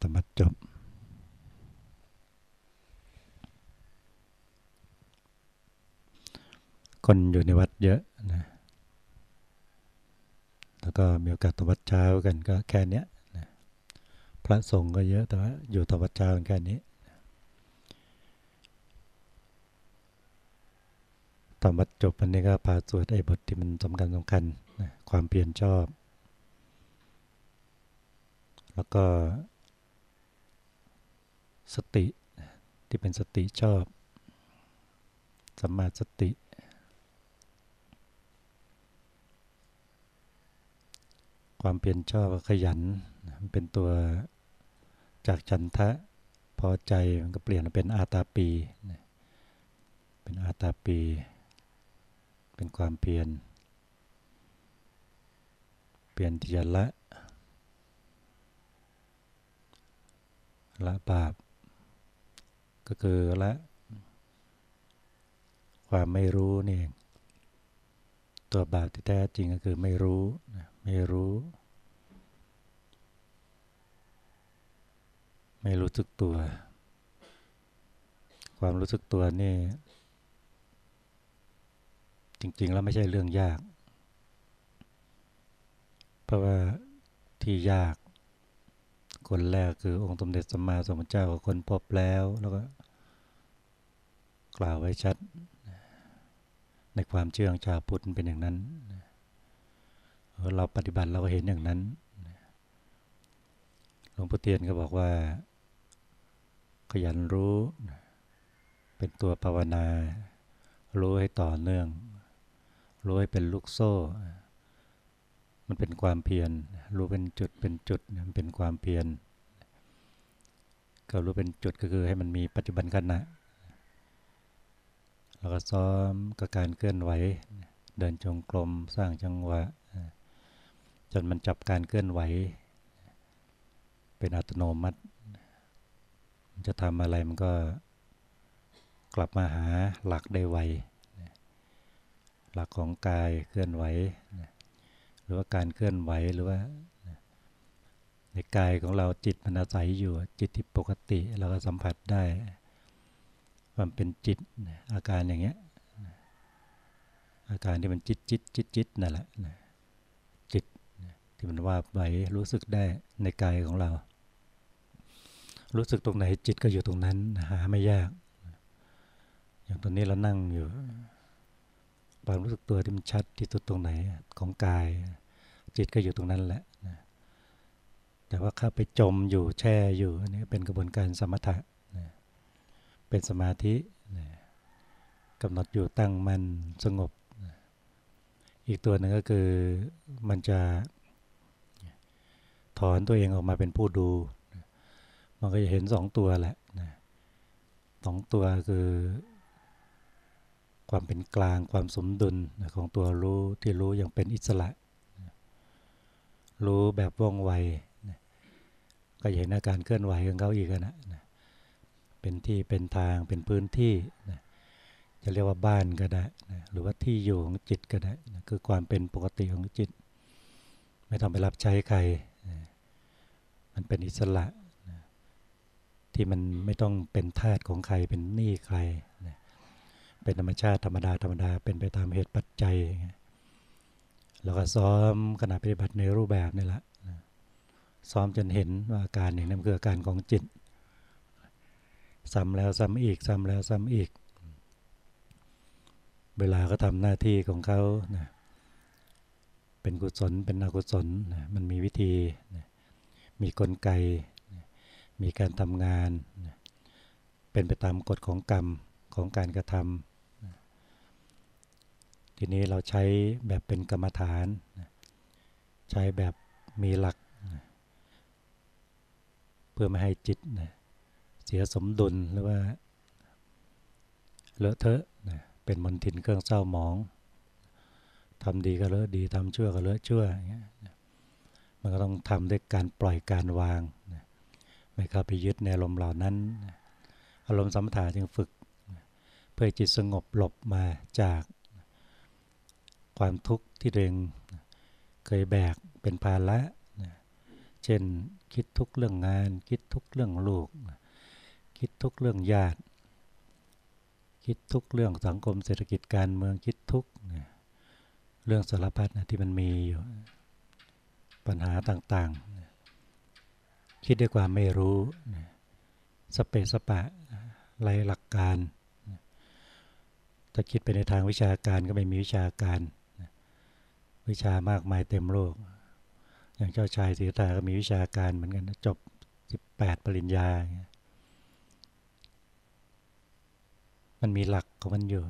ธรรมะจบ คนอยู่ในวัดเยอะนะ แล้วก็มีโอกาสตวัดเช้ากันก็แค่นี้นะพระสงฆ์ก็เยอะแต่ว่าอยู่ตวัดเช้ากันแค่นี้ตอนวัดจบวันนี้ก็พาสวดไอ้บทที่มันสำคัญสำคัญนะความเปลี่ยนชอบ แล้วก็ สติที่เป็นสติชอบสัมมาสติ ความเปลี่ยนชอบขยัน เป็นตัวจากฉันทะพอใจมันก็เปลี่ยนเป็นอาตาปี เป็นอาตาปี เป็นความเปลี่ยนเปลี่ยนที่จะละ ละบาป ก็คือละความไม่รู้นี่เองตัวบาปที่แท้จริงก็คือไม่รู้ไม่รู้ ไม่รู้สึกตัว ความรู้สึกตัวนี่ จริง ๆ แล้วไม่ใช่เรื่องยาก เพราะว่าที่ยาก คนแรกคือองค์สมเด็จสัมมาสัมพุทธเจ้าคนพบแล้ว แล้วก็กล่าวไว้ชัด ในความเชื่อของชาวพุทธเป็นอย่างนั้น เราปฏิบัติเราก็เห็นอย่างนั้น หลวงพ่อเทียนก็บอกว่า ขยันรู้ เป็นตัวภาวนา รู้ให้ต่อเนื่อง รู้ให้เป็นลูกโซ่ มันเป็นความเพียรรู้เป็นจุดเป็นจุดมันเป็นความเพียรก็รู้เป็นจุดก็คือให้มันมีปัจจุบันขณะแล้วก็ซ้อมกับการเคลื่อนไหว เดินจงกรมสร้างจังหวะ จนมันจับการเคลื่อนไหว เป็นอัตโนมัติมันจะทำอะไรมันก็กลับมาหาหลักได้ไวหลักของกายเคลื่อนไหว รือว่าการเคลื่อนไหวหรือว่า ในกายของเราจิตมันอาศัยอยู่จิตที่ปกติเราก็สัมผัสได้มันเป็นจิตอาการอย่างเงี้ยอาการที่มันจิตจิตจิตจิตนั่นแหละจิตที่มันว่าไหวรู้สึกได้ในกายของเรา รู้สึกตรงไหนจิตก็อยู่ตรงนั้นหาไม่ยาก อย่างตอนนี้เรานั่งอยู่ความรู้สึกตัวที่มันชัดที่สุดตรงไหนของกาย จิตก็อยู่ตรงนั้นแหละนะแต่ว่าเข้าไปจมอยู่แช่อยู่อันนี้เป็นกระบวนการสมถะนะเป็นสมาธินะกำหนดอยู่ตั้งมันสงบนะอีกตัวหนึ่งก็คือมันจะถอนตัวเองออกมาเป็นผู้ดูมันก็จะเห็นสองตัวแหละนะสองตัวคือความเป็นกลางความสมดุลของตัวรู้ที่รู้อย่างเป็นอิสระ รู้แบบว่องไวก็เห็นอาการเคลื่อนไหวของเขาอีกนะเป็นที่เป็นทางเป็นพื้นที่จะเรียกว่าบ้านก็ได้หรือว่าที่อยู่ของจิตก็ได้คือความเป็นปกติของจิต ไม่ต้องไปรับใช้ใครมันเป็นอิสระที่มันไม่ต้องเป็นทาสของใครเป็นหนี้ใครเป็นธรรมชาติธรรมดาธรรมดาเป็นไปตามเหตุปัจจัย เราก็ซ้อมขณะปฏิบัติในรูปแบบนี่แหละซ้อมจนเห็นว่าอาการอย่างนั้นคืออาการของจิต ซ้ำแล้วซ้ำอีก ซ้ำแล้วซ้ำอีก เวลาก็ทำหน้าที่ของเขานะเป็นกุศลเป็นอกุศลนะมันมีวิธีนะมีกลไกนะมีการทำงานนะเป็นไปตามกฎของกรรมของการกระทำ ทีนี้เราใช้แบบเป็นกรรมฐาน ใช้แบบมีหลัก เพื่อไม่ให้จิตเสียสมดุลหรือว่าเลอะเทอะเป็นมนทินเครื่องเศร้าหมองทำดีก็เลอะดีทำชั่วก็เลอะชั่วอย่างเงี้ยมันก็ต้องทำด้วยการปล่อยการวาง ไม่เข้าไปยึดในอารมณ์เหล่านั้น อารมณ์สัมถะจึงฝึก เพื่อจิตสงบหลบมาจาก ความทุกข์ที่ตัวเองเคยแบกเป็นภาระเช่นคิดทุกเรื่องงาน คิดทุกเรื่องลูก คิดทุกเรื่องญาติ คิดทุกเรื่องสังคมเศรษฐกิจการเมืองคิดทุกเรื่องสารพัดนะที่มันมีอยู่ปัญหาต่างๆคิดด้วยความไม่รู้สเปสปะไรหลักการถ้าคิดไปในทางวิชาการก็ไม่มีวิชาการ วิชามากมายเต็มโลก อย่างเจ้าชายสีตาก็มีวิชาการเหมือนกันจบ 18 ปริญญา มันมีหลักของมันอยู่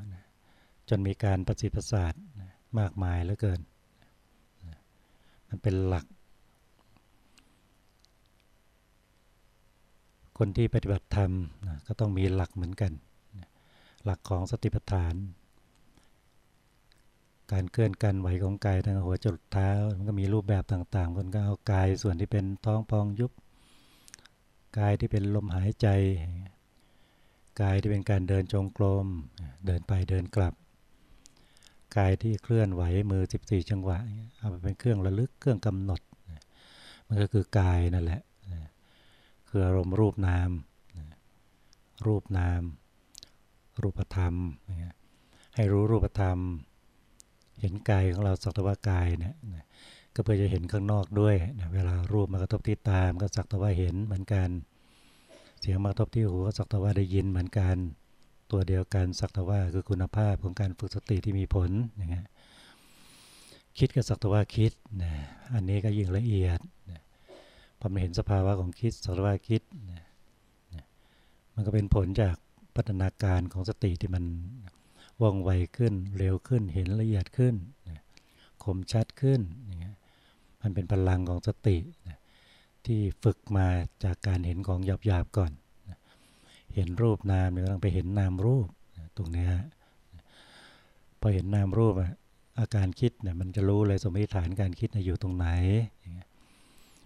จนมีการประสิทธิประสาทมากมายเหลือเกิน มันเป็นหลัก คนที่ปฏิบัติธรรมก็ต้องมีหลักเหมือนกัน หลักของสติปัฏฐาน การเคลื่อนกันไหวของกายตั้งหัวจดเท้า มันก็มีรูปแบบต่างๆ คนก็เอากายส่วนที่เป็นท้องพองยุบ กายที่เป็นลมหายใจ กายที่เป็นการเดินจงกรม เดินไปเดินกลับ กายที่เคลื่อนไหวมือ 14 จังหวะ เอาไปเป็นเครื่องระลึกเครื่องกำหนด มันก็คือกายนั่นแหละ คืออารมณ์รูปนาม รูปนาม รูปธรรม ให้รู้รูปธรรม เห็นกายของเราสักตว่ากายเนี่ยก็เพื่อจะเห็นข้างนอกด้วยเวลารูปมากระทบที่ตามก็สักตว่าเห็นเหมือนกัน เสียงมากระทบที่หูก็สักตว่าได้ยินเหมือนกัน ตัวเดียวกันสักตว่าคือคุณภาพของการฝึกสติที่มีผลอย่างเงี้ยคิดก็สักตว่าคิดนะอันนี้ก็ยิ่งละเอียดนะพอมาเห็นสภาวะของคิดสักตว่าคิดนะมันก็เป็นผลจากพัฒนาการของสติที่มัน ว่องไวขึ้น เร็วขึ้นเห็นละเอียดขึ้นคมชัดขึ้นมันเป็นพลังของสติที่ฝึกมาจากการเห็นของหยาบๆก่อน เห็นรูปนามเนี่ยต้องไปเห็นนามรูปตรงนี้พอเห็นนามรูปอาการคิดเนี่ยมันจะรู้เลยสมมติฐานการคิดอยู่ตรงไหน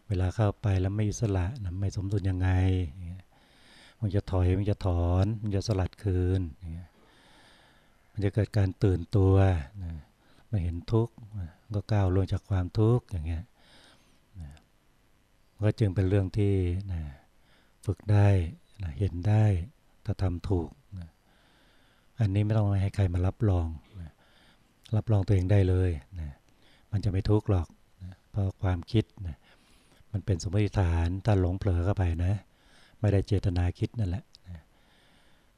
เวลาเข้าไปแล้วไม่อิสระไม่สมดุลยังไง มันจะถอยมันจะถอน มันจะสลัดคืน มันจะเกิดการตื่นตัวมาเห็นทุกข์ก็ก้าวลงจากความทุกข์อย่างเงี้ยก็จึงเป็นเรื่องที่ฝึกได้เห็นได้ถ้าทำถูกอันนี้ไม่ต้องให้ใครมารับรองรับรองตัวเองได้เลยมันจะไม่ทุกข์หรอกเพราะความคิดมันเป็นสมมติฐานถ้าหลงเผลอเข้าไปนะ ไม่ได้เจตนาคิดนั่นแหละ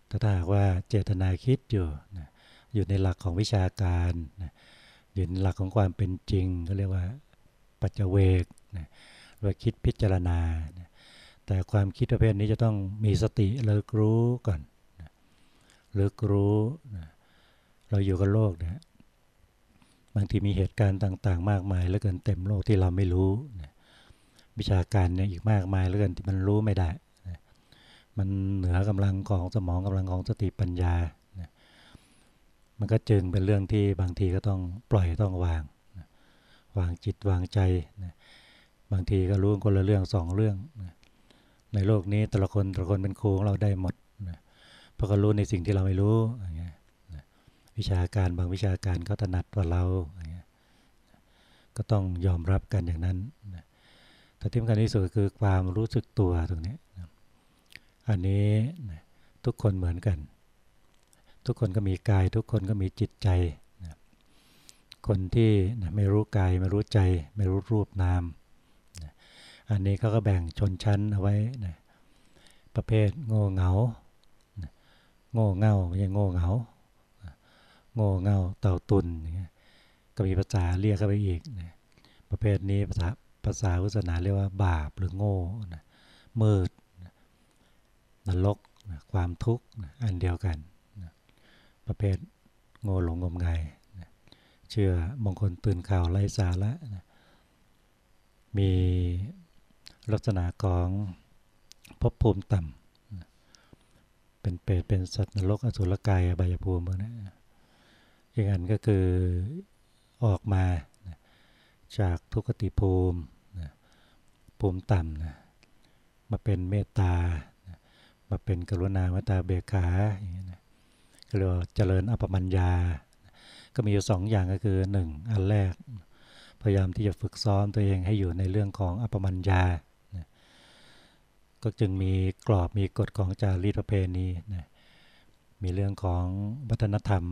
แต่ถ้าหากว่าเจตนาคิดอยู่ อยู่ในหลักของวิชาการอยู่ในหลักของความเป็นจริงก็เรียกว่าปัจเจเวกว่าคิดพิจารณาแต่ความคิดประเภทนี้จะต้องมีสติเลิกรู้ก่อนเลิกรู้เราอยู่กับโลกเนี่ยบางทีมีเหตุการณ์ต่างๆ มากมายแล้วเกินเต็มโลกที่เราไม่รู้วิชาการเนี่ยอีกมากมายแล้วเกินที่มันรู้ไม่ได้มันเหนือกำลังของสมองกำลังของสติปัญญา มันก็จึงเป็นเรื่องที่บางทีก็ต้องปล่อยต้องวาง วางจิตวางใจ บางทีก็รู้คนละเรื่องสองเรื่อง ในโลกนี้แต่ละคนแต่ละคนเป็นครูของเราได้หมดเพราะก็รู้ในสิ่งที่เราไม่รู้ วิชาการบางวิชาการเขาถนัดกว่าเรา ก็ต้องยอมรับกันอย่างนั้นแต่ที่สำคัญที่สุดคือความรู้สึกตัวตรงนี้ อันนี้ทุกคนเหมือนกัน ทุกคนก็มีกาย ทุกคนก็มีจิตใจคนที่ไม่รู้กายไม่รู้ใจ ไม่รู้รูปนามอันนี้เขาก็แบ่งชนชั้นเอาไว้ประเภทโง่เงาโง่เง่าไม่ใช่โง่เงาโง่เง่าเต่าตุนก็มีภาษาเรียกเข้าไปอีกประเภทนี้ภาษาภาษาพุทธศาสนาเรียกว่าบาปหรือโง่มืดนรกความทุกข์อันเดียวกัน ประเภทโง่หลงงมงายเชื่อมงคลตื่นข่าวไร้สาระมีลักษณะของภพภูมิต่ำเป็นเปรตเป็นสัตว์นรกอสุรกายอบายภูมินะอีกอันก็คือออกมาจากทุกขติภูมิภูมิต่ำนะมาเป็นเมตตา มาเป็นกรุณาเมตตาเบขาอย่างนี้นะ เรียกว่าเจริญอัปมัญญา ก็มีอยู่สองอย่างก็คือหนึ่งอันแรก พยายามที่จะฝึกซ้อมตัวเองให้อยู่ในเรื่องของอัปมัญญา ก็จึงมีกรอบมีกฎของจารีตประเพณีนะมีเรื่องของวัฒนธรรม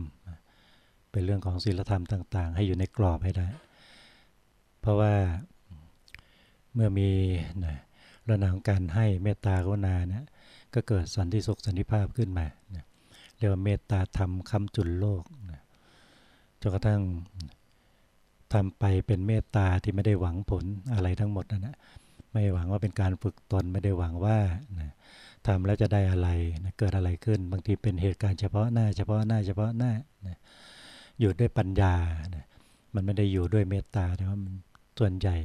เป็นเรื่องของศีลธรรมต่าง ๆ ให้อยู่ในกรอบให้ได้ เพราะว่าเมื่อมีนะระนาของการให้เมตตากรุณาเนี่ยก็เกิดสันติสุขสันติภาพขึ้นมานะ เรียกว่าเมตตาธรรมคำจุนโลกนะจนกระทั่งทำไปเป็นเมตตาที่ไม่ได้หวังผลอะไรทั้งหมดนะนะไม่หวังว่าเป็นการฝึกตนไม่ได้หวังว่านะทำแล้วจะได้อะไรนะเกิดอะไรขึ้น บางทีเป็นเหตุการณ์เฉพาะหน้า เฉพาะหน้าเฉพาะหน้านะอยู่ด้วยปัญญานะมันไม่ได้อยู่ด้วยเมตตาแต่ว่ามันส่วนใหญ่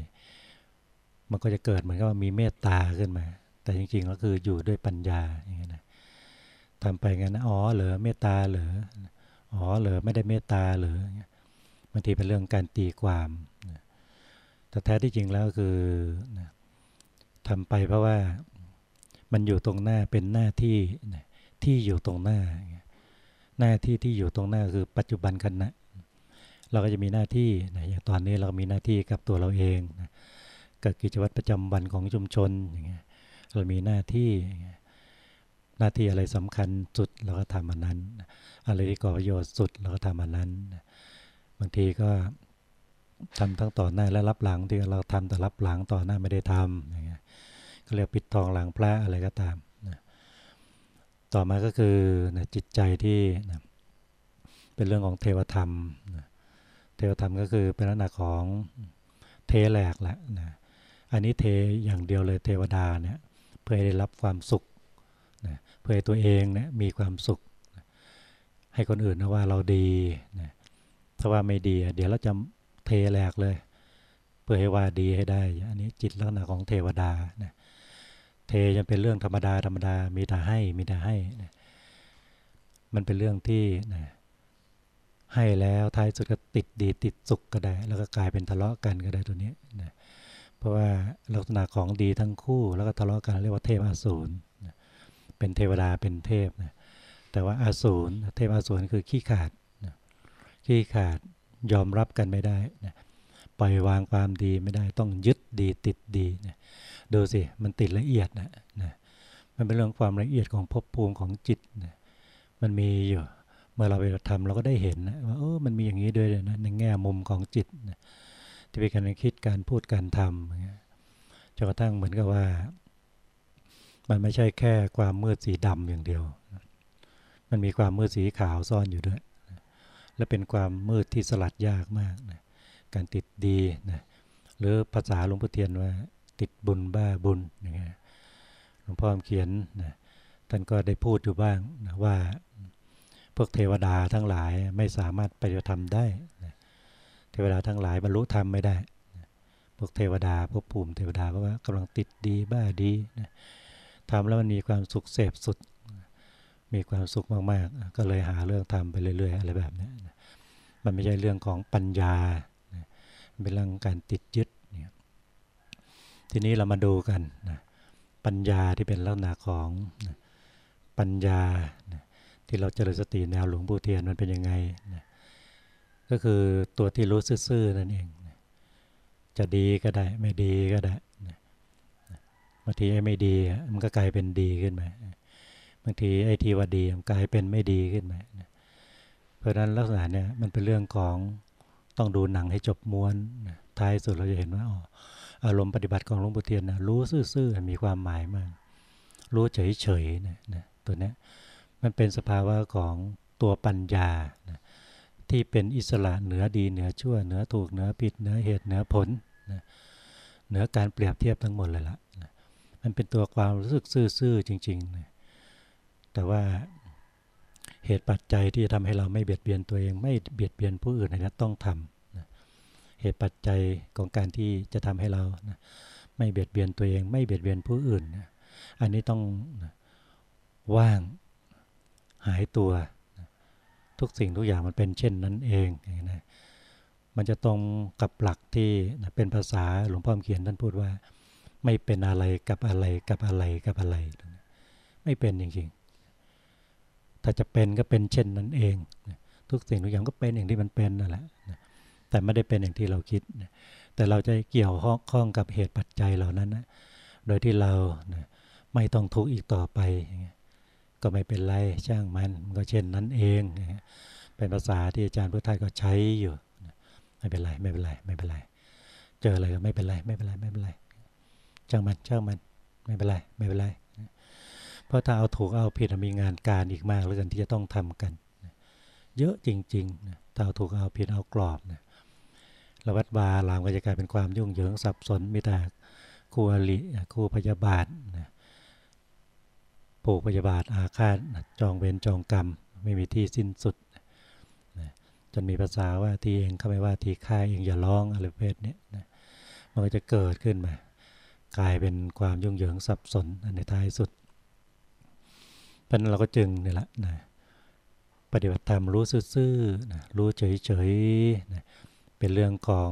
มันก็จะเกิดเหมือนกับมีเมตตาขึ้นมา แต่จริงๆก็คืออยู่ด้วยปัญญาอย่างเงี้ยนะ ทำไปงั้นอ๋อเหรอเมตตาเหรออ๋อเหรอไม่ได้เมตตาเหรอบางทีเป็นเรื่องการตีความแต่แท้ที่จริงแล้วคือทำไปเพราะว่ามันอยู่ตรงหน้าเป็นหน้าที่ที่อยู่ตรงหน้า หน้าที่ที่อยู่ตรงหน้าคือปัจจุบันขณะเราก็จะมีหน้าที่อย่างตอนนี้เรามีหน้าที่กับตัวเราเองกับกิจวัตรประจำวันของชุมชนอย่างเงี้ยเรามีหน้าที่ หน้าที่อะไรสำคัญสุดเราก็ทำอันนั้น อะไรที่ก่อประโยชน์สุดเราก็ทำอันนั้น บางทีก็ทำทั้งต่อหน้าและรับหลังที่เราทำแต่รับหลังต่อหน้าไม่ได้ทำอย่างเงี้ยก็เรียกปิดทองหลังพระอะไรก็ตามนะต่อมาก็คือนะจิตใจที่นะเป็นเรื่องของเทวธรรมนะเทวธรรมก็คือเป็นลักษณะของเทแหลกแหละนะอันนี้เทอย่างเดียวเลยเทวดาเนี่ยเพื่อให้ได้รับความสุข เพื่อให้ตัวเองเนี่ยมีความสุข ให้คนอื่นนะว่าเราดีนะถ้าว่าไม่ดี เดี๋ยวเราจะเทแหลกเลย เพื่อให้ว่าดีให้ได้ อันนี้จิตลักษณะของเทวดานะเทจะเป็นเรื่องธรรมดาธรรมดา มีแต่ให้มีแต่ให้นะมันเป็นเรื่องที่นะให้แล้วท้ายสุดก็ติดดีติดสุขก็ได้ แล้วก็กลายเป็นทะเลาะกันก็ได้ตัวนี้นะเพราะว่าลักษณะของดีทั้งคู่แล้วก็ทะเลาะกันเรียกว่าเทพอสูรน เป็นเทวดาเป็นเทพนะแต่ว่าอาสูรเทพอาสูรคือขี้ขาดนะขี้ขาดยอมรับกันไม่ได้นะปล่อยวางความดีไม่ได้ต้องยึดดีติดดีนะดูสิมันติดละเอียดนะนะมันเป็นเรื่องความละเอียดของภพภูมิของจิตนะมันมีอยู่เมื่อเราไปทำเราก็ได้เห็นนะว่าเออมันมีอย่างนี้ด้วยนะในแง่มุมของจิตนะที่เป็นการคิดการพูดการทำจนกระทั่งเหมือนกับว่า มันไม่ใช่แค่ความมืดสีดำอย่างเดียว มันมีความมืดสีขาวซ่อนอยู่ด้วย และเป็นความมืดที่สลัดยากมากนะการติดดีนะหรือภาษาหลวงพ่อเทียนว่า ติดบุญบ้าบุญอย่างเงี้ยหลวงพ่อเขียนนะท่านก็ได้พูดอยู่บ้างนะว่าพวกเทวดาทั้งหลายไม่สามารถปฏิบัติธรรมได้นะเทวดาทั้งหลายบรรลุธรรมไม่ได้นะพวกเทวดาพวกภูมิเทวดาเพราะว่ากำลังติดดีบ้าดีนะ ทำแล้วมันมีความสุขเสพสุด มีความสุขมากๆ ก็เลยหาเรื่องทำไปเรื่อย ๆ อะไรแบบนี้มันไม่ใช่เรื่องของปัญญาเป็นเรื่องการติดยึดทีนี้เรามาดูกันนะปัญญาที่เป็นลักษณะของปัญญาที่เราเจริญสติแนวหลวงปู่เทียนมันเป็นยังไงนะก็คือตัวที่รู้ซื่อๆนั่นเอง จะดีก็ได้ ไม่ดีก็ได้างทีไอ้ไม่ดีมันก็กลายเป็นดีขึ้นมาบางทีไอ้ที่ว่าดีมันกลายเป็นไม่ดีขึ้นมาเพราะฉะนั้นลักษณะเนี้ยมันเป็นเรื่องของต้องดูหนังให้จบม้วนท้ายสุดเราจะเห็นว่าอ๋ออารมณ์ปฏิบัติของหลวงปู่เทียนนะรู้ซื่อๆมีความหมายมาก รู้เฉยๆนะนะตัวนี้มันเป็นสภาวะของตัวปัญญานะที่เป็นอิสระเหนือดีเหนือชั่วเหนือถูกเหนือผิดเหนือเหตุเหนือผลนะเหนือการเปรียบเทียบทั้งหมดเลยละนะ มันเป็นตัวความรู้สึกซื่อๆจริงๆนะแต่ว่าเหตุปัจจัยที่จะทำให้เราไม่เบียดเบียนตัวเอง ไม่เบียดเบียนผู้อื่นนะต้องทำเหตุปัจจัยของการที่จะทำให้เรานะไม่เบียดเบียนตัวเอง ไม่เบียดเบียนผู้อื่นนะอันนี้ต้องนะว่างหายตัวนะทุกสิ่งทุกอย่างมันเป็นเช่นนั้นเองนะมันจะตรงกับหลักที่นะเป็นภาษาหลวงพ่อเขียนท่านพูดว่า ไม่เป็นอะไรกับอะไรกับอะไรกับอะไร ไม่เป็นจริงๆ ถ้าจะเป็นก็เป็นเช่นนั้นเอง ทุกสิ่งทุกอย่างก็เป็นอย่างที่มันเป็นนั่นแหละแต่ไม่ได้เป็นอย่างที่เราคิด แต่เราจะเกี่ยวข้องกับเหตุปัจจัยเหล่านั้นนะโดยที่เราไม่ต้องทุกข์อีกต่อไป ก็ไม่เป็นไรช่างมันมันก็เช่นนั้นเอง เป็นภาษาที่อาจารย์พุทธทาก็ใช้อยู่ ไม่เป็นไรไม่เป็นไรไม่เป็นไร เจออะไรก็ไม่เป็นไรไม่เป็นไรไม่เป็นไร ช่างมันช่างมันไม่เป็นไรไม่เป็นไรเพราะถ้าเอาถูกเอาผิดมีงานการอีกมากเลยกันที่จะต้องทำกัน เยอะจริงๆถ้าเอาถูกเอาผิดเอากรอบนะระวัดวาลามก็จะกลายเป็นความยุ่งเหยิงสับสนมีแต่คู่อริคู่พยาบาทนะผูกพยาบาทอาฆาตจองเวรจองกรรม ไม่มีที่สิ้นสุดนะจนมีภาษาว่าทีเองเข้าไปว่าทีฆ่าเองอย่าร้องอะไรเพศนี้นะมันก็จะเกิดขึ้นมา กลายเป็นความยุ่งเหยิงสับสนในท้ายสุดเพราะนั้นเราก็จึงนี่แหละนะปฏิบัติธรรมรู้ซื่อๆนะรู้เฉยๆนะเป็นเรื่องของ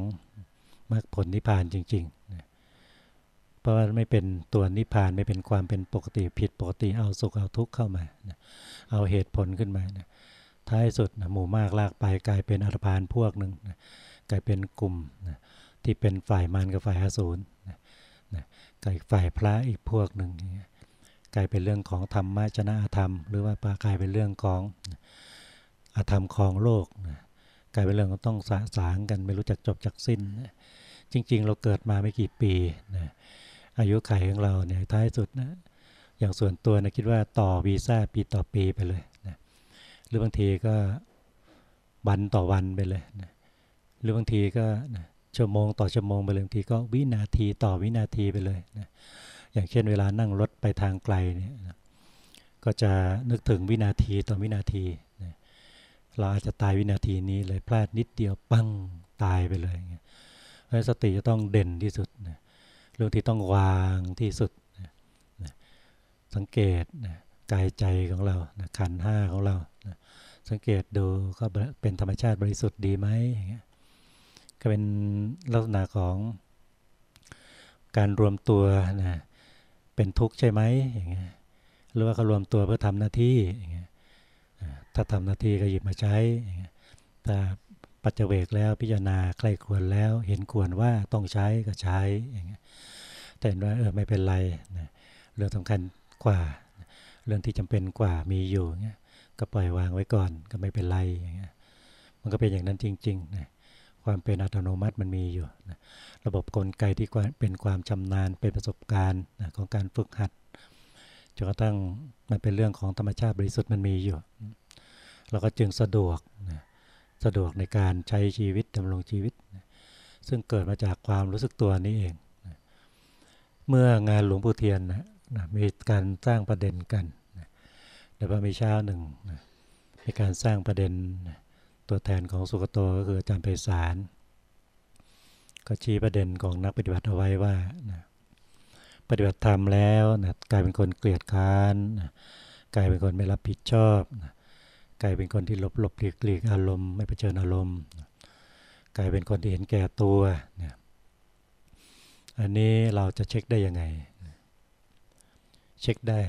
มรรคผลนิพพานจริงๆนะเพราะว่าไม่เป็นตัวนิพพานไม่เป็นความเป็นปกติผิดปกติเอาสุขเอาทุกข์เข้ามานะเอาเหตุผลขึ้นมานะท้ายสุดนะหมู่มากลากไปกลายเป็นอัตพานพวกหนึ่งนะกลายเป็นกลุ่มนะที่เป็นฝ่ายมารกับฝ่ายอสูร นะนะกฝ่ายพระอีกพวกหนึ่งกลายเป็นเรื่องของธรรมะชนะธรรม หรือว่ากลายเป็นเรื่องของอธรรมของโลกกลายเป็นเรื่องต้องสะสางกันไม่รู้จักจบจักสิ้น จริง ๆ เราเกิดมาไม่กี่ปีนะอายุไขของเราเนี่ยท้ายสุดนะอย่างส่วนตัวนะคิดว่าต่อวีซ่าปีต่อปีไปเลยนะหรือบางทีก็วันต่อวันไปเลยนะหรือบางทีก็นะ ชั่วโมงต่อชั่วโมงไปเลยบางทีก็วินาทีต่อวินาทีไปเลยนะอย่างเช่นเวลานั่งรถไปทางไกลเนี่ยนะก็จะนึกถึงวินาทีต่อวินาทีนะเราอาจจะตายวินาทีนี้เลยพลาดนิดเดียวปั้งตายไปเลยเพราะสติจะต้องเด่นที่สุดนะเรื่องที่ต้องวางที่สุดนะนะสังเกตนะกายใจของเรานะขันห้าของเรานะสังเกตดูก็เป็นธรรมชาติบริสุทธิ์ดีไหมอย่างเงี้ย ก็เป็นลักษณะของการรวมตัวนะเป็นทุกข์ใช่ไหมอย่างเงี้ยหรือว่าเขารวมตัวเพื่อทำหน้าที่อย่างเงี้ยถ้าทำหน้าที่ก็หยิบมาใช้อย่างเงี้ยถ้าปัจเจกแล้วพิจารณาใครควรแล้วเห็นควรว่าต้องใช้ก็ใช้อย่างเงี้ยแต่เห็นว่าเออไม่เป็นไรนะเรื่องสำคัญกว่า เรื่องที่จำเป็นกว่ามีอยู่เงี้ยก็ปล่อยวางไว้ก่อนก็ไม่เป็นไรอย่างเงี้ยมันก็เป็นอย่างนั้นจริงๆนะ ความเป็นอัตโนมัติมันมีอยู่นะระบบกลไกที่เป็นความชำนาญเป็นประสบการณ์นะของการฝึกหัดจนกระทั่งมันเป็นเรื่องของธรรมชาติบริสุทธิ์มันมีอยู่ เราก็จึงสะดวกนะสะดวกในการใช้ชีวิตดำรงชีวิตนะซึ่งเกิดมาจากความรู้สึกตัวนี้เองนะเมื่องานหลวงปู่เทียนนะนะมีการสร้างประเด็นกันนะเดี๋ยวมีเช้าหนึ่งนะมีการสร้างประเด็นนะ ตัวแทนของสุกโตก็คืออาจารย์ไพศาลก็ชี้ประเด็นของนักปฏิบัติเอาไว้ว่านะปฏิบัติธรรมแล้วนะกลายเป็นคนเกลียดค้านนะกลายเป็นคนไม่รับผิดชอบนะกลายเป็นคนที่หลบหลบหลีกหลีกอารมณ์ไม่เผชิญอารมณ์นะกลายเป็นคนที่เห็นแก่ตัวนะอันนี้เราจะเช็คได้ยังไงนะเช็คได้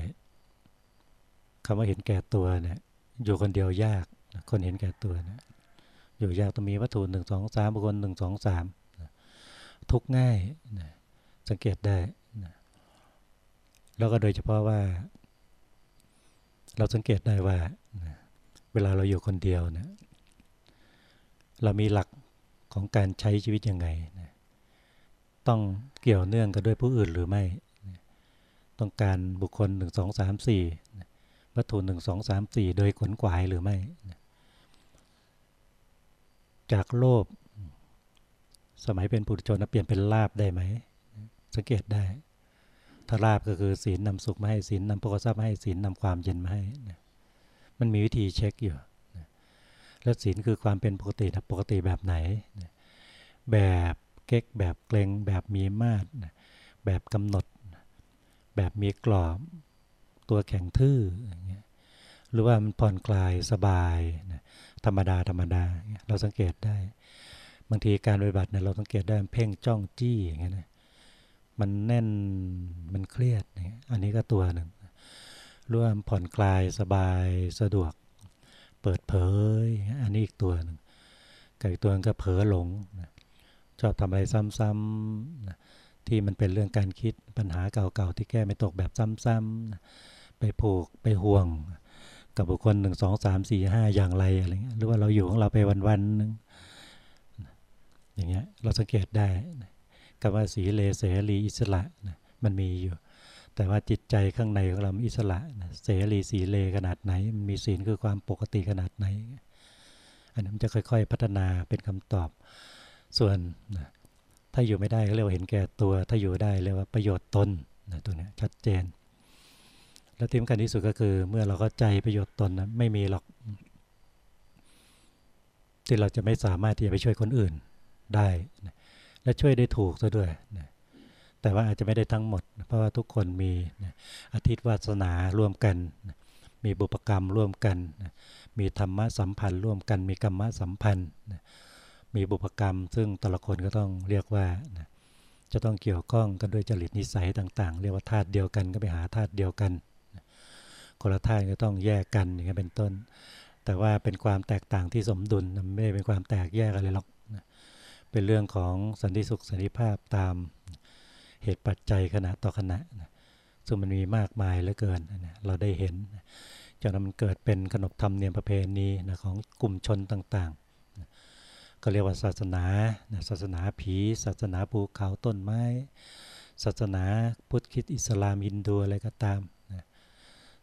คำว่าเห็นแก่ตัวเนะี่ยอยู่คนเดียวยาก คนเห็นแก่ตัวนะอยู่ยากต้องมีวัตถุหนึ่งสองสามบุคคลหนึ่งสองสามทุกง่ายนะสังเกตได้นะแล้วก็โดยเฉพาะว่า เราสังเกตได้ว่านะเวลาเราอยู่คนเดียวนะเรามีหลักของการใช้ชีวิตยังไงนะต้องเกี่ยวเนื่องกันด้วยผู้อื่นหรือไม่นะต้องการบุคคลหนึ่งสองสามสี่วัตถุหนึ่งสองสามสี่โดยขนกวายหรือไม่นะ จากโลภสมัยเป็นปุถุชนเปลี่ยนเป็นลาบได้ไหม สังเกตได้ ถ้าลาบก็คือศีลนำสุขมาให้ศีลนำโภคทรัพย์มาให้ศีลนำความเย็นมาให้มันมีวิธีเช็คอยู่แล้วศีลคือความเป็นปกติปกติแบบไหน แบบเก๊กแบบเกรงแบบมีมาตรแบบกำหนด แบบมีกรอบ ตัวแข็งทื่อ หรือว่ามันผ่อนคลายสบาย ธรรมดาธรรมดา เราสังเกตได้ บางทีการปฏิบัติเนี่ยเราสังเกตได้เพ่งจ้องจี้อย่างเงี้ยนะมันแน่นมันเครียดอันนี้ก็ตัวหนึ่งร่วมผ่อนคลายสบายสะดวก เปิดเผย อันนี้อีกตัวหนึ่งกับอีกตัวนึงก็เผลอหลง ชอบทำอะไรซ้ำๆที่มันเป็นเรื่องการคิดปัญหาเก่าๆที่แก้ไม่ตกแบบซ้ำๆไปผูกไปห่วง กับบุคคลหนึ่งสองสามสี่ห้าอย่างไรอะไรเงี้ยหรือว่าเราอยู่ของเราไปวันๆนึงอย่างเงี้ยเราสังเกตได้คำว่าสีเลเสรีอิสระนะมันมีอยู่ แต่ว่าจิตใจข้างในของเราอิสระนะเสรีสีเลขนาดไหน มันมีศีลคือความปกติขนาดไหน อันนั้นจะค่อย ๆ พัฒนาเป็นคำตอบ ส่วนนะถ้าอยู่ไม่ได้ก็เรียกว่าเห็นแก่ตัว ถ้าอยู่ได้เรียกว่าประโยชน์ตนนะตัวนี้ชัดเจน แล้วที่สำคัญที่สุดก็คือ เมื่อเราเข้าใจประโยชน์ตนนะไม่มีหรอก ที่เราจะไม่สามารถที่จะไปช่วยคนอื่นได้นะและช่วยได้ถูกซะด้วยนะแต่ว่าอาจจะไม่ได้ทั้งหมด เพราะว่าทุกคนมีนะอาทิตย์วาสนาร่วมกันนะมีบุปกรรมร่วมกันนะมีธรรมะสัมพันธ์ ร่วมกัน มีกรรมะสัมพันธ์นะมีบุปกรรม ซึ่งแต่ละคนก็ต้องเรียกว่านะจะต้องเกี่ยวข้องกันด้วยจริตนิสัยต่าง ๆ เรียกว่าธาตุเดียวกันก็ไปหาธาตุเดียวกัน คนละธาตุก็ต้องแยกกันอย่างนี้เป็นต้น แต่ว่าเป็นความแตกต่างที่สมดุลไม่ได้เป็นความแตกแยกอะไรหรอกเป็นเรื่องของสันติสุขสันติภาพตามเหตุปัจจัยขณะต่อขณะซึ่งมันมีมากมายเหลือเกินเราได้เห็นนะจนมันเกิดเป็นขนบธรรมเนียมประเพณีนะของกลุ่มชนต่างๆ ก็เรียกว่าศาสนาศาสนาผี ศาสนาภูเขาต้นไม้ ศาสนาพุทธคิดอิสลามอินดูอะไรก็ตาม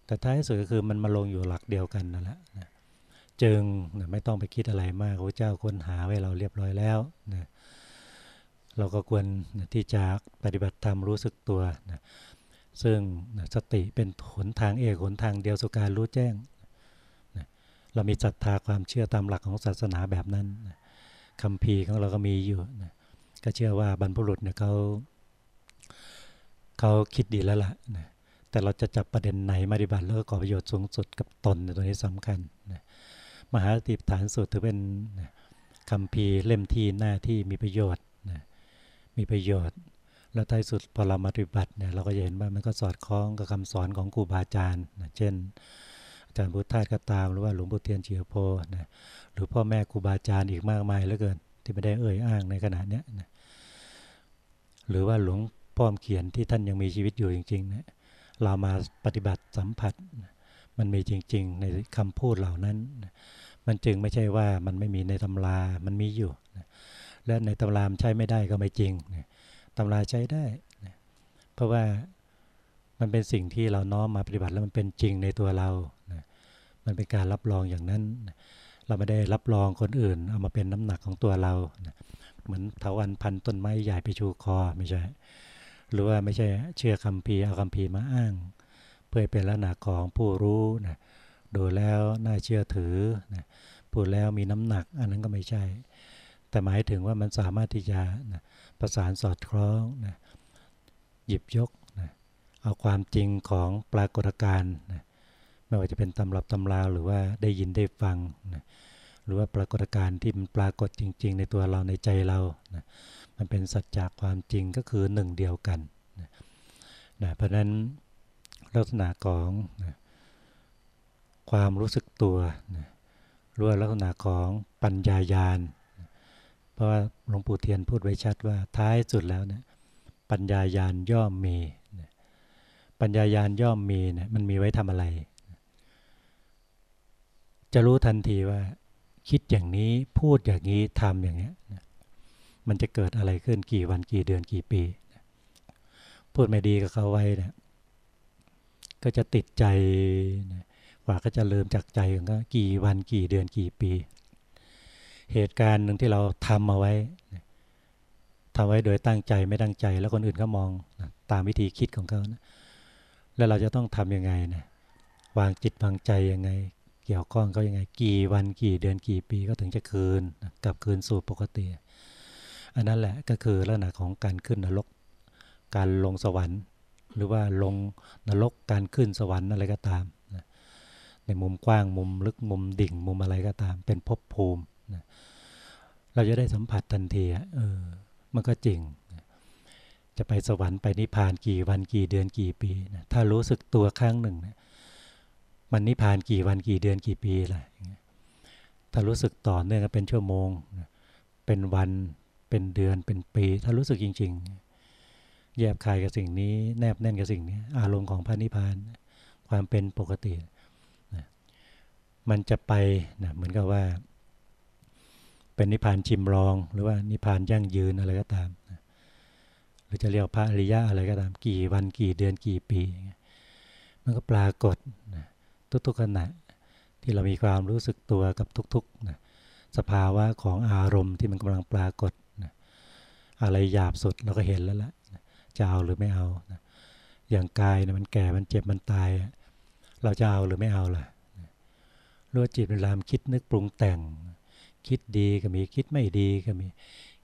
แต่ท้ายสุดก็คือมันมาลงอยู่หลักเดียวกันนั่นแหละนะจึงนะไม่ต้องไปคิดอะไรมากพระเจ้าค้นหาไว้เราเรียบร้อยแล้วนะเราก็ควรนะที่จะปฏิบัติธรรมรู้สึกตัวนะซึ่งนะสติเป็นหนทางเอกหนทางเดียวสู่การรู้แจ้งนะเรามีศรัทธาความเชื่อตามหลักของศาสนาแบบนั้นนะคำพีของเราก็มีอยู่นะก็เชื่อว่าบรรพบุรุษเนี่ยเขาเขาคิดดีแล้วล่ะนะ แต่เราจะจับประเด็นไหนมาปฏิบัติแล้วก็ก่อประโยชน์สูงสุดกับตนในตัวนี้สำคัญนะมหาติฐานสูตรถือเป็นนะคำพีเล่มที่หน้าที่มีประโยชน์นะมีประโยชน์ แล้วท้ายสุดพอเรามาปฏิบัติเนี่ยเราก็จะเห็นว่ามันก็สอดคล้องกับคำสอนของครูบาอาจารย์นะเช่น อาจารย์พุทธทาสก็ตามหรือว่าหลวงปู่เทียนเฉียโพนะหรือพ่อแม่ครูบาอาจารย์อีกมากมายเหลือเกินที่ไม่ได้เอ่ยอ้างในขณะนี้นะหรือว่าหลวงพ่อมเขียนที่ท่านยังมีชีวิตอยู่จริงๆนะ เรามาปฏิบัติสัมผัส มันมีจริง ๆ ในคำพูดเหล่านั้น มันจึงไม่ใช่ว่ามันไม่มีในตำรา มันมีอยู่ และในตำรามใช้ไม่ได้ก็ไม่จริง ตำราใช้ได้ เพราะว่ามันเป็นสิ่งที่เราน้อมมาปฏิบัติแล้วมันเป็นจริงในตัวเรา มันเป็นการรับรองอย่างนั้น เราไม่ได้รับรองคนอื่น เอามาเป็นน้ำหนักของตัวเรา เหมือนเถาวันพันต้นไม้ใหญ่ไปชูคอไม่ใช่ หรือว่าไม่ใช่เชื่อคำพีเอาคำพีมาอ้าง เพื่อเป็นลักษณะของผู้รู้นะดูแล้วน่าเชื่อถือนะพูดแล้วมีน้ำหนัก อันนั้นก็ไม่ใช่ แต่หมายถึงว่ามันสามารถที่จะนะประสานสอดคล้องนะหยิบยกนะเอาความจริงของปรากฏการณ์นะไม่ว่าจะเป็นตำรับตำราหรือว่าได้ยินได้ฟังนะหรือว่าปรากฏการณ์ที่มันปรากฏจริง ๆ ในตัวเราในใจเรานะ มันเป็นสัจจะความจริงก็คือหนึ่งเดียวกันนะเพราะนั้นลักษณะของนะความรู้สึกตัวนะรือว่าลักษณะของปัญญายาณนะเพราะว่าหลวงปู่เทียนพูดไว้ชัดว่าท้ายสุดแล้วนะปัญญายาณย่อมมีนะปัญญายาณย่อมมีนะมันมีไว้ทำอะไรจะรู้ทันทีว่าคิดอย่างนี้พูดอย่างนี้ทำอย่างนี้นะ มันจะเกิดอะไรขึ้นกี่วันกี่เดือนกี่ปี พูดไม่ดีกับเขาไว้นะก็จะติดใจนะกว่าก็จะลืมจากใจของก็กี่วันกี่เดือนกี่ปี เหตุการณ์หนึ่งที่เราทำเอาไว้ทำไว้โดยตั้งใจไม่ตั้งใจ แล้วคนอื่นก็มองนะตามวิธีคิดของเขานะแล้วเราจะต้องทำยังไงนะวางจิตวางใจยังไง เกี่ยวข้องเขายังไง กี่วันกี่เดือนกี่ปีก็ถึงจะคืนกลับคืนสู่ปกติ อันนั้นแหละก็คือลักษณะของการขึ้นนรก การลงสวรรค์ หรือว่าลงนรกการขึ้นสวรรค์อะไรก็ตาม ในมุมกว้างมุมลึกมุมดิ่งมุมอะไรก็ตาม เป็นภพภูมินะเราจะได้สัมผัสทันทีเออมันก็จริง จะไปสวรรค์ไปนิพพานกี่วันกี่เดือนกี่ปีนะถ้ารู้สึกตัวครั้งหนึ่งนะมันนิพพานกี่วันกี่เดือนกี่ปีล่ะถ้ารู้สึกต่อเนื่องเป็นชั่วโมง เป็นวัน เป็นเดือนเป็นปี ถ้ารู้สึกจริง ๆ แยบคายกับสิ่งนี้ แนบแน่นกับสิ่งนี้ อารมณ์ของพระนิพพาน ความเป็นปกติมันจะไปนะเหมือนกับว่า เป็นนิพพานชิมลอง หรือว่านิพพานยั่งยืนอะไรก็ตามหรือจะเรียกพระอริยะอะไรก็ตาม กี่วันกี่เดือนกี่ปี มันก็ปรากฏทุกๆขณะที่เรามีความรู้สึกตัวกับทุกๆนะสภาวะของอารมณ์ที่มันกำลังปรากฏ อะไรหยาบสุดเราก็เห็นแล้วละจะเอาหรือไม่เอาอย่างกายนะมันแก่มันเจ็บมันตาย เราจะเอาหรือไม่เอาล่ะรู้จิตเวลามคิดนึกปรุงแต่ง คิดดีก็มีคิดไม่ดีก็มี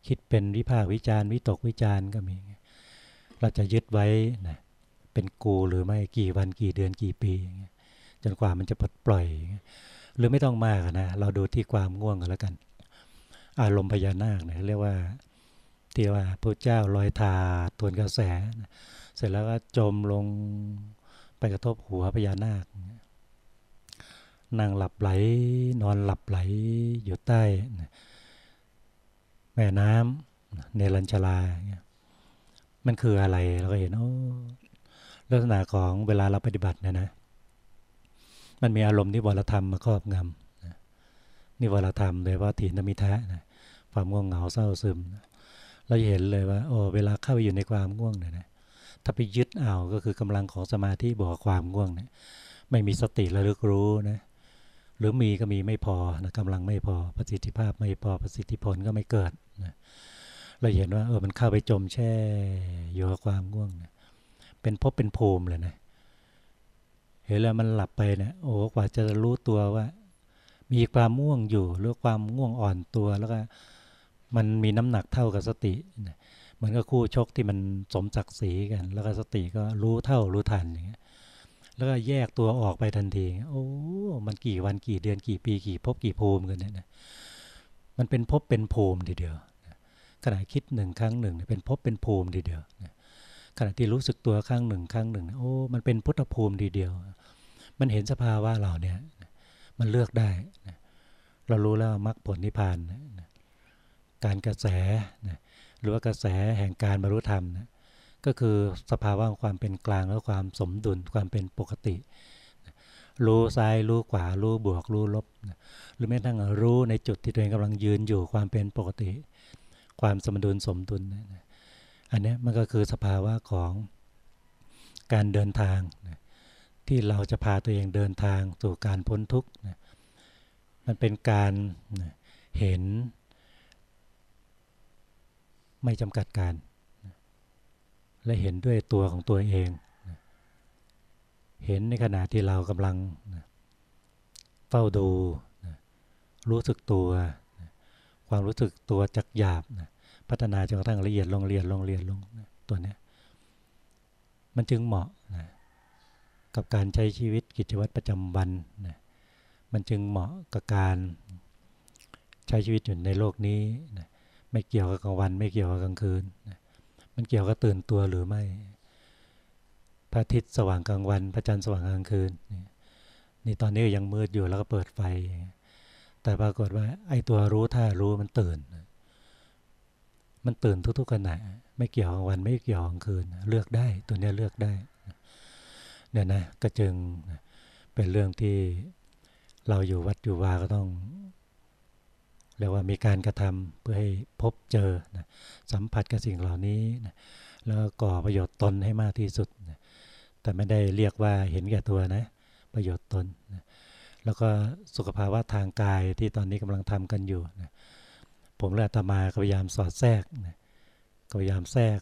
คิดเป็นวิภาควิจารณ์วิตกวิจารณ์ก็มี เราจะยึดไว้นะเป็นกูหรือไม่กี่วันกี่เดือนกี่ปี จนกว่ามันจะปลดปล่อย หรือไม่ต้องมากนะ เราดูที่ความง่วงกันแล้วกัน อารมณ์พญานาคเนี่ยเรียกว่า ที่ว่าพระเจ้าลอยทาทวนกระแส เสร็จแล้วก็จมลงไปกระทบหัวพญานาค นั่งหลับไหล นอนหลับไหลอยู่ใต้ แม่น้ำเนรัญชลา มันคืออะไรเราก็เห็นโอ้ลักษณะของเวลาเราปฏิบัติเนี่ยนะ มันมีอารมณ์นิวรธรรมมาครอบงำนิวรธรรมโดยว่าถีนมิทะนะความง่วงเหงาเศร้าซึม เราเห็นเลยว่าโอ้เวลาเข้าไปอยู่ในความง่วงเนี่ยนะถ้าไปยึดเอาก็คือกำลังของสมาธิบอกความง่วงเนี่ยไม่มีสติระลึกรู้นะหรือมีก็มีไม่พอนะกำลังไม่พอประสิทธิภาพไม่พอประสิทธิผลก็ไม่เกิดนะเราเห็นว่าเออมันเข้าไปจมแช่อยู่กับความง่วงนะเป็นพบเป็นภูมิเลยนะเห็นแล้วมันหลับไปเนี่ยโอ้กว่าจะรู้ตัวว่า มีความง่วงอยู่หรือความง่วงอ่อนตัวแล้วก็ มันมีน้ำหนักเท่ากับสติเหมือนกับคู่ชกที่มันสมศักดิ์ศรีกัน แล้วก็สติก็รู้เท่ารู้ทันอย่างเงี้ยแล้วก็แยกตัวออกไปทันทีโอ้มันกี่วันกี่เดือนกี่ปีกี่พบกี่ภูมิกันเนี่ยนะมันเป็นพบเป็นภูมิทีเดียวขณะคิดหนึ่งครั้งหนึ่งเป็นพบเป็นภูมิทีเดียวขณะที่รู้สึกตัวครั้งหนึ่งครั้งหนึ่งโอ้มันเป็นพุทธภูมิดีเดียว มันเห็นสภาวะเราเนี่ยมันเลือกได้ เรารู้แล้วมรรคผลนิพพาน การกระแสหรือว่ากระแสแห่งการบรรลุธรรมก็คือสภาวะของความเป็นกลางและความสมดุลความเป็นปกติรู้ซ้ายรู้ขวารู้บวกรู้ลบ หรือแม้ทั้งรู้ในจุดที่ตัวเองกำลังยืนอยู่ความเป็นปกติ ความสมดุลสมดุลนะอันนี้มันก็คือสภาวะของการเดินทางนะที่เราจะพาตัวเองเดินทางสู่การพ้นทุกข์นะมันเป็นการนะเห็น ไม่จำกัดการ และเห็นด้วยตัวของตัวเอง เห็นในขณะที่เรากำลังเฝ้าดู รู้สึกตัว ความรู้สึกตัวจักหยาบ พัฒนาจนกระทั่งละเอียดลงเรียนลงเรียนลงตัวนี้มันจึงเหมาะนะกับการใช้ชีวิตกิจวัตรประจำวันนะมันจึงเหมาะกับการใช้ชีวิตอยู่ในโลกนี้นะ ไม่เกี่ยวกับกลางวัน ไม่เกี่ยวกับกลางคืน มันเกี่ยวกับตื่นตัวหรือไม่ พระอาทิตย์สว่างกลางวัน พระจันทร์สว่างกลางคืน นี่ตอนนี้ยังมืดอยู่แล้วก็เปิดไฟ แต่ปรากฏว่า ไอ้ตัวรู้ท่ารู้มันตื่น มันตื่นทุกๆขณะ ไม่เกี่ยวกับวัน ไม่เกี่ยวกับคืน เลือกได้ ตัวนี้เลือกได้ เนี่ยนะ ก็จึงเป็นเรื่องที่เราอยู่วัดอยู่วาก็ต้อง เรียกว่ามีการกระทำเพื่อให้พบเจอนะสัมผัสกับสิ่งเหล่านี้นะแล้วก่อประโยชน์ตนให้มากที่สุดนะแต่ไม่ได้เรียกว่าเห็นแก่ตัวนะ ประโยชน์ตนนะแล้วก็สุขภาวะทางกายที่ตอนนี้กำลังทำกันอยู่นะผมและตมาพยายามสอดแทรกนะพยายามแทรก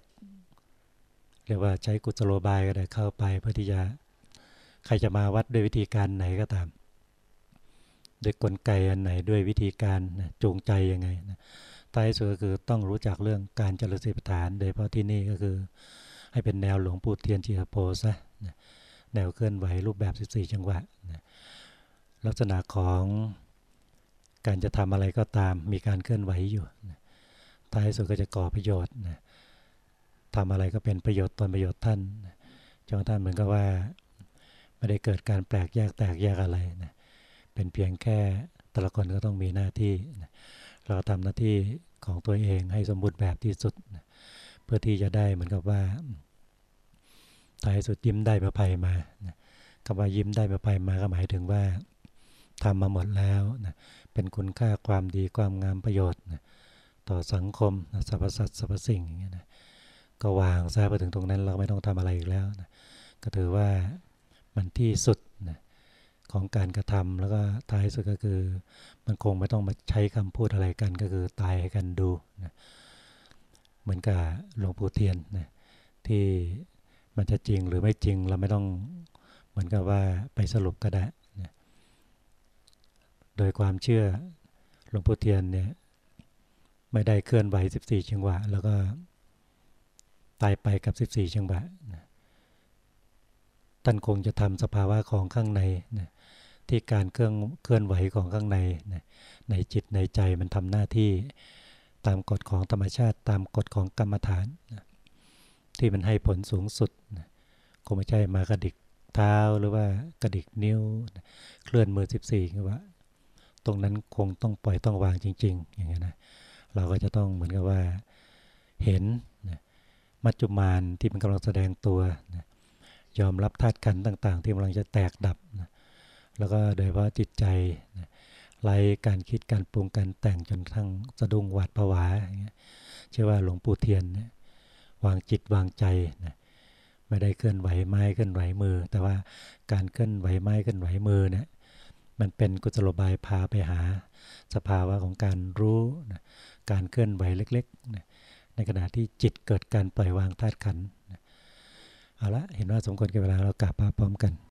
เรียกว่าใช้กุศโลบายก็ได้เข้าไปเพื่อที่จะใครจะมาวัดด้วยวิธีการไหนก็ตาม ด้วยกลไกอันไหนด้วยวิธีการนะจูงใจยังไงนะท้ายสุดก็คือต้องรู้จักเรื่องการเจริญสติปัฏฐาน โดยเฉพาะที่นี่ก็คือ ให้เป็นแนวหลวงปู่เทียนจีฮโปซะนะแนวเคลื่อนไหวรูปแบบ 14 จังหวะนะลักษณะของการจะทำอะไรก็ตามมีการเคลื่อนไหวอยู่ท้ายสุดก็จะก่อประโยชน์นะทำอะไรก็เป็นประโยชน์ตนประโยชน์ท่านจนท่านเหมือนกับว่า ไม่ได้เกิดการแปลกแยกแตกแยกอะไรนะ เป็นเพียงแค่แต่ละคนก็ต้องมีหน้าที่ เราทำหน้าที่ของตัวเองให้สมบูรณ์แบบที่สุด เพื่อที่จะได้เหมือนกับว่าท้ายสุดยิ้มได้ประภัยมาคำว่ายิ้มได้ประภัยมาก็หมายถึงว่าทำมาหมดแล้วนะเป็นคุณค่าความดีความงามประโยชน์นะต่อสังคมนะสรรพสัตว์สรรพสิ่งอย่างเงี้ยนะก็วางซะไปถึงตรงนั้นเราไม่ต้องทำอะไรอีกแล้วนะก็ถือว่ามันที่สุดนะ ของการกระทำแล้วก็ท้ายสุดก็คือ มันคงไม่ต้องมาใช้คำพูดอะไรกันก็คือตายให้กันดูนะเหมือนกับหลวงปู่เทียนนะที่มันจะจริงหรือไม่จริงเราไม่ต้องเหมือนกับว่าไปสรุปก็ได้นะโดยความเชื่อหลวงปู่เทียนเนี่ยไม่ได้เคลื่อนไหว14จังหวะ แล้วก็ตายไปกับ 14จังหวะนะท่านคงจะทำสภาวะของข้างในนะ ที่การเคลื่อนเคลื่อนไหวของข้างในนะในจิตในใจมันทำหน้าที่ตามกฎของธรรมชาติ ตามกฎของกรรมฐานนะที่มันให้ผลสูงสุดนะคงไม่ใช่มากระดิกเท้าหรือว่ากระดิกนิ้วนะเคลื่อนมือ 14คือว่า ตรงนั้นคงต้องปล่อยต้องวางจริง ๆ อย่างเงี้ยนะเราก็จะต้องเหมือนกับว่าเห็นนะมัจจุมานที่มันกำลังแสดงตัวนะยอมรับธาตุขันธ์ต่าง ๆ ที่กำลังจะแตกดับนะ แล้วก็โดยเฉพาะจิตใจไล่การคิดการปรุงการแต่งจนทั้งสะดุ้งหวาดผวาอย่างเงี้ยเชื่อว่าหลวงปู่เทียนวางจิตวางใจนะไม่ได้เคลื่อนไหวไม้เคลื่อนไหวมือ แต่ว่าการเคลื่อนไหวไม้เคลื่อนไหวมือเนี่ยมันเป็นกุศโลบายพาไปหา สภาวะของการรู้นะการเคลื่อนไหวเล็กๆนะในขณะที่จิตเกิดการปล่อยวางธาตุขันธ์เอาละเห็นว่าสมควรกับเวลาเรากลับมาพร้อมกัน